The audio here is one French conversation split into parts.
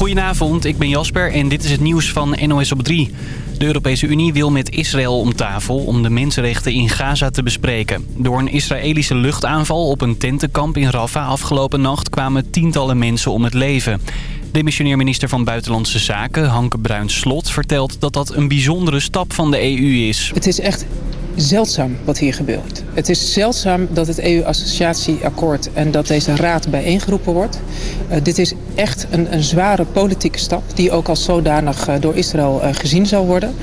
Goedenavond, ik ben Jasper en dit is het nieuws van NOS op 3. De Europese Unie wil met Israël om tafel om de mensenrechten in Gaza te bespreken. Door een Israëlische luchtaanval op een tentenkamp in Rafah afgelopen nacht kwamen tientallen mensen om het leven. Demissionair minister van Buitenlandse Zaken, Hanke Bruins-Slot, vertelt dat dat een bijzondere stap van de EU is. Het is echt zeldzaam wat hier gebeurt. Het is zeldzaam dat het EU-associatieakkoord en dat deze raad bijeengeroepen wordt. Uh, dit is echt een, een, zware politieke stap die ook als zodanig uh, door Israël uh, gezien zal worden.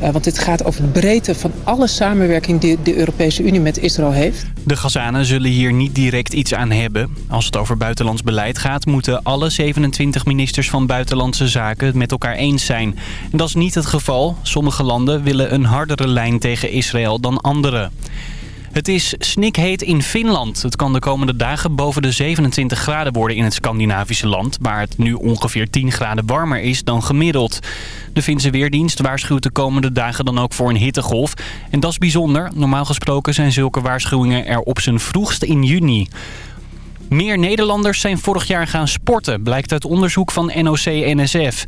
want dit gaat over de breedte van alle samenwerking die de Europese Unie met Israël heeft. De Gazanen zullen hier niet direct iets aan hebben. Als het over buitenlands beleid gaat moeten alle 27 ministers van Buitenlandse Zaken het met elkaar eens zijn. En dat is niet het geval. Sommige landen willen een hardere lijn tegen Israël dan andere. Het is snikheet in Finland. Het kan de komende dagen boven de 27 graden worden in het Scandinavische land... waar het nu ongeveer 10 graden warmer is dan gemiddeld. De Finse Weerdienst waarschuwt de komende dagen dan ook voor een hittegolf. En dat is bijzonder. Normaal gesproken zijn zulke waarschuwingen er op zijn vroegst in juni. Meer Nederlanders zijn vorig jaar gaan sporten, blijkt uit onderzoek van NOC-NSF.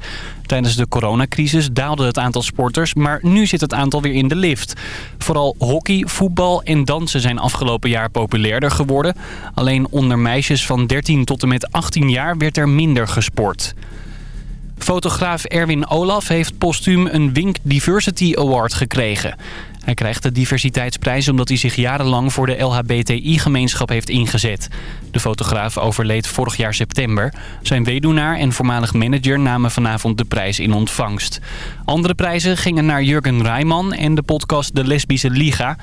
Tijdens de coronacrisis daalde het aantal sporters, maar nu zit het aantal weer in de lift. Vooral hockey, voetbal en dansen zijn afgelopen jaar populairder geworden. Alleen onder meisjes van 13 tot en met 18 jaar werd er minder gesport. Fotograaf Erwin Olaf heeft postuum een Wink Diversity Award gekregen. Hij krijgt de diversiteitsprijs omdat hij zich jarenlang voor de LHBTI-gemeenschap heeft ingezet. De fotograaf overleed vorig jaar september. Zijn weduwnaar en voormalig manager namen vanavond de prijs in ontvangst. Andere prijzen gingen naar Jurgen Rijman en de podcast De Lesbische Liga.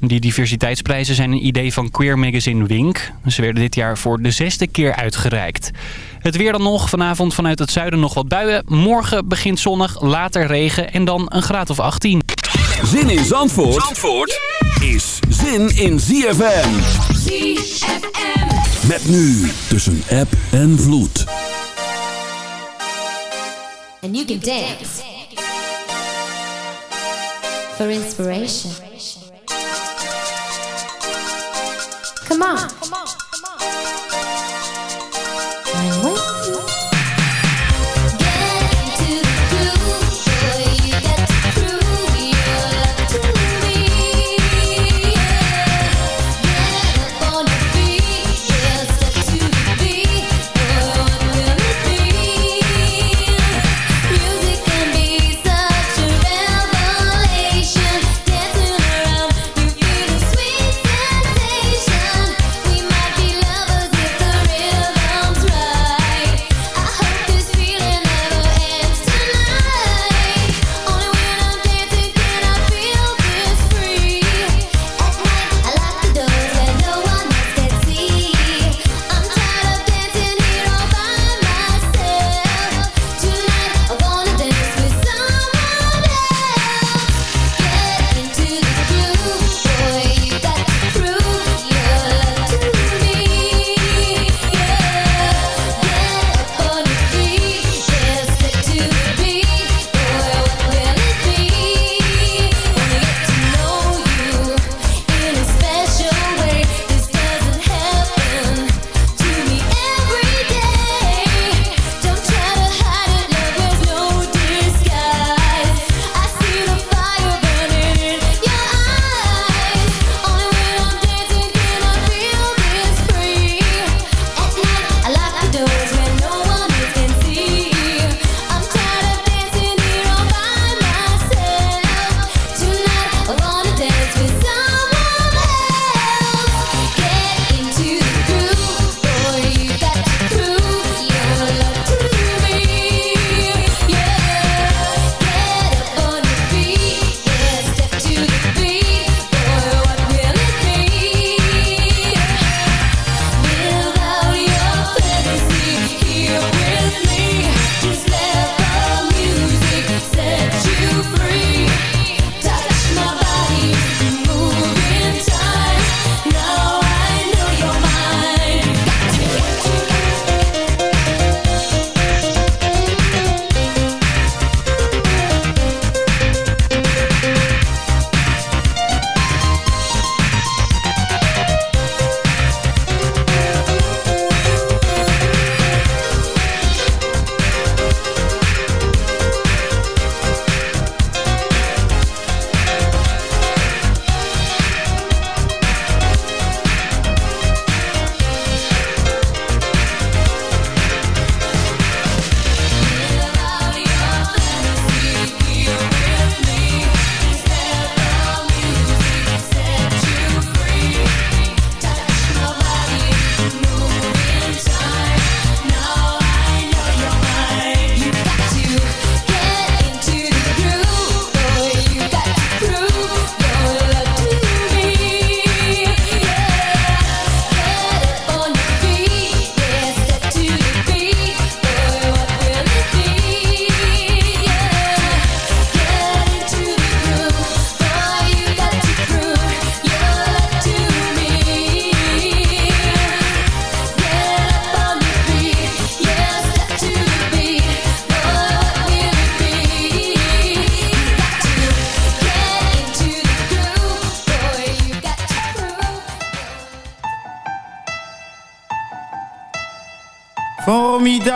Die diversiteitsprijzen zijn een idee van queer magazine Wink. Ze werden dit jaar voor de zesde keer uitgereikt. Het weer dan nog. Vanavond vanuit het zuiden nog wat buien. Morgen begint zonnig, later regen en dan een graad of 18. Zin in Zandvoort, Zandvoort is zin in ZFM. ZFM. Met nu tussen app en vloed. And you can dance. For inspiration. Come on. Come on.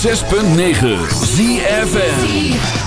106.9 ZFN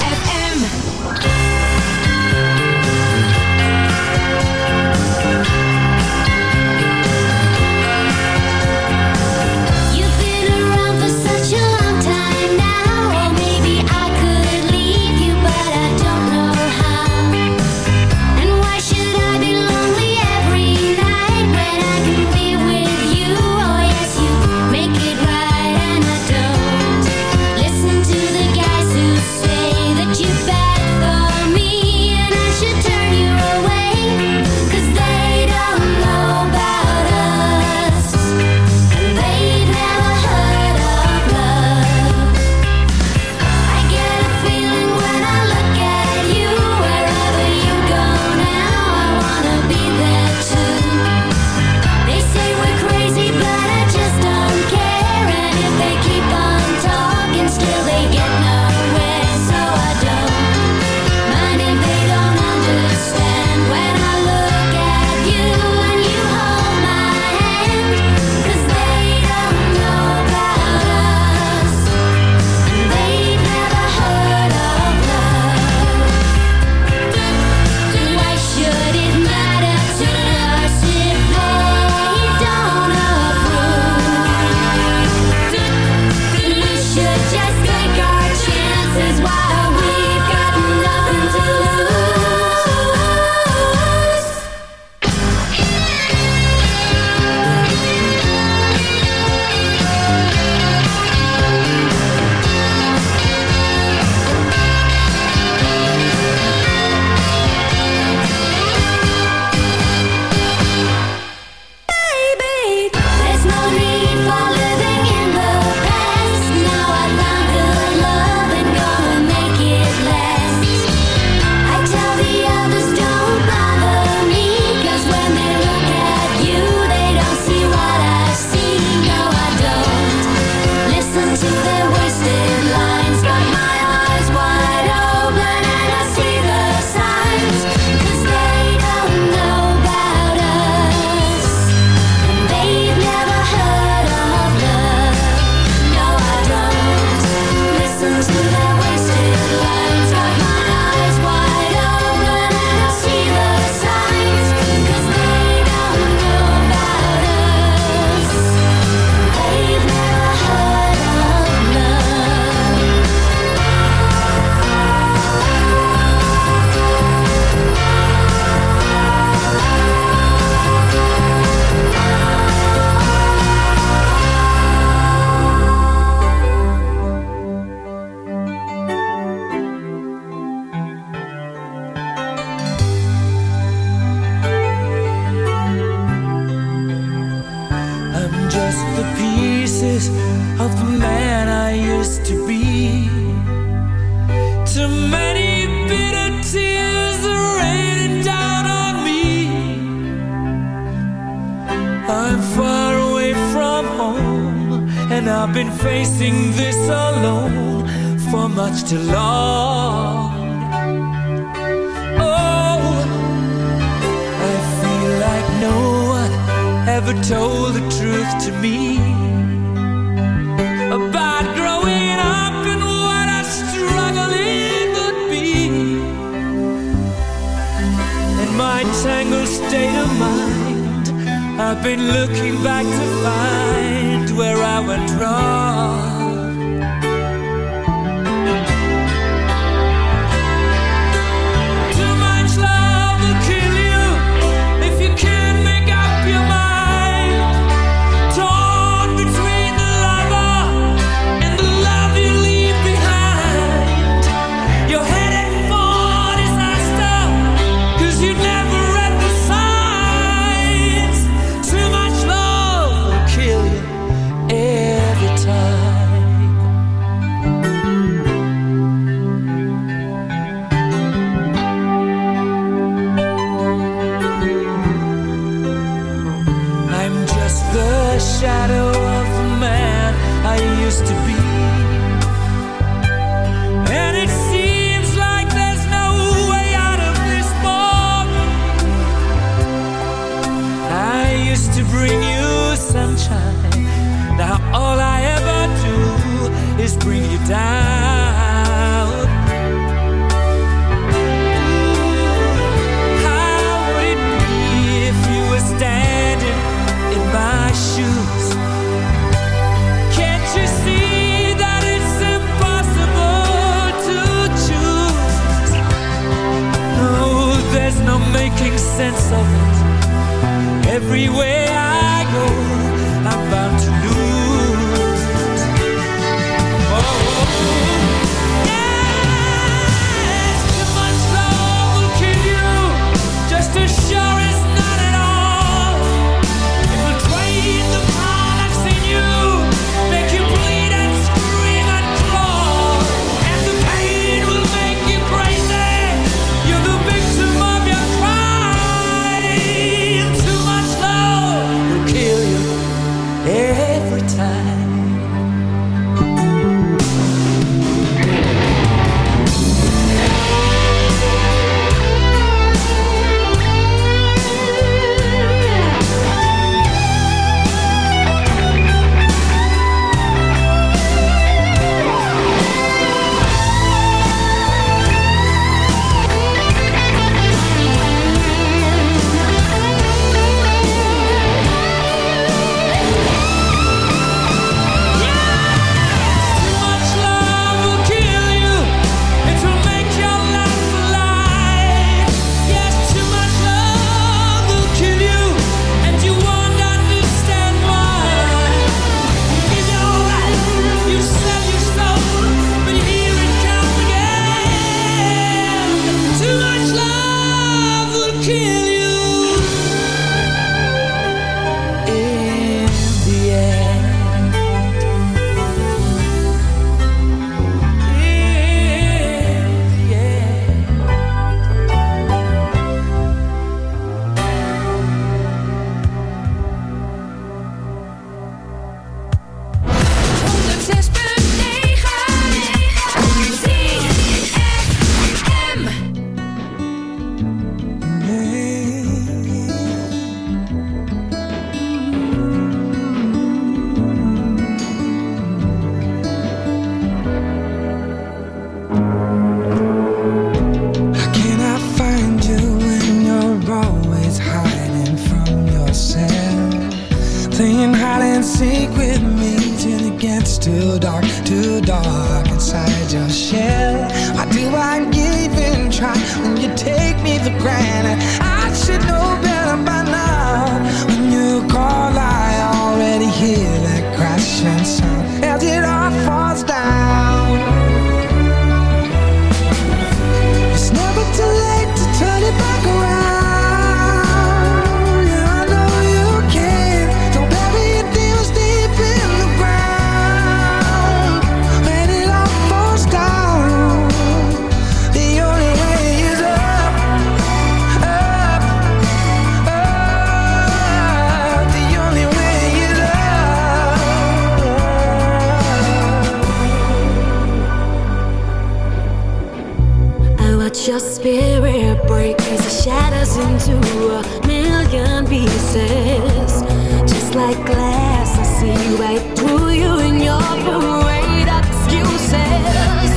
Watch your spirit break as it shatters into a million pieces. Just like glass, I see right through you in your parade of excuses.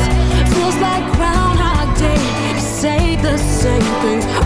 Feels like Groundhog Day, say the same things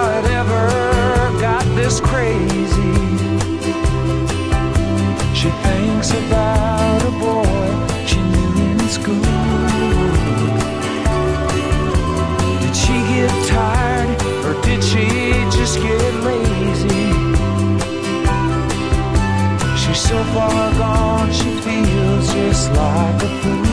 just crazy. She thinks about a boy she knew in school. Did she get tired or did she just get lazy? She's so far gone, she feels just like a fool.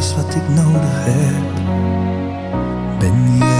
alles wat ik nodig heb, ben jij.